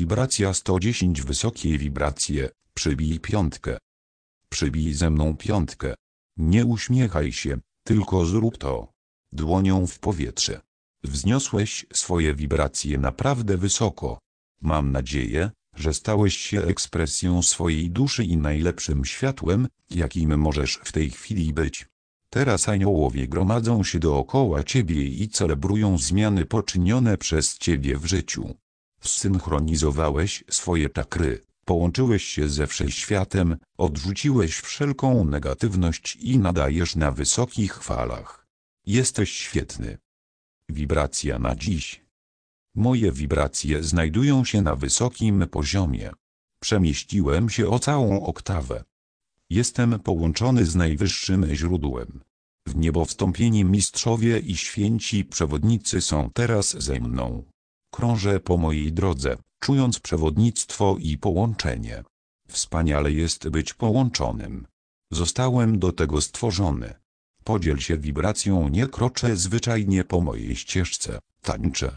wibracja 110 wysokie wibracje, przybij piątkę. Przybij ze mną piątkę. Nie uśmiechaj się, tylko zrób to. Dłonią w powietrze. Wzniosłeś swoje wibracje naprawdę wysoko. Mam nadzieję, że stałeś się ekspresją swojej duszy i najlepszym światłem, jakim możesz w tej chwili być. Teraz aniołowie gromadzą się dookoła ciebie i celebrują zmiany poczynione przez ciebie w życiu. Zsynchronizowałeś swoje czakry, połączyłeś się ze wszechświatem, odrzuciłeś wszelką negatywność i nadajesz na wysokich falach. Jesteś świetny. Wibracja na dziś. Moje wibracje znajdują się na wysokim poziomie. Przemieściłem się o całą oktawę. Jestem połączony z najwyższym źródłem. W niebo wstąpieni mistrzowie i święci przewodnicy są teraz ze mną. Krążę po mojej drodze, czując przewodnictwo i połączenie. Wspaniale jest być połączonym. Zostałem do tego stworzony. Podziel się wibracją nie kroczę zwyczajnie po mojej ścieżce, tańczę.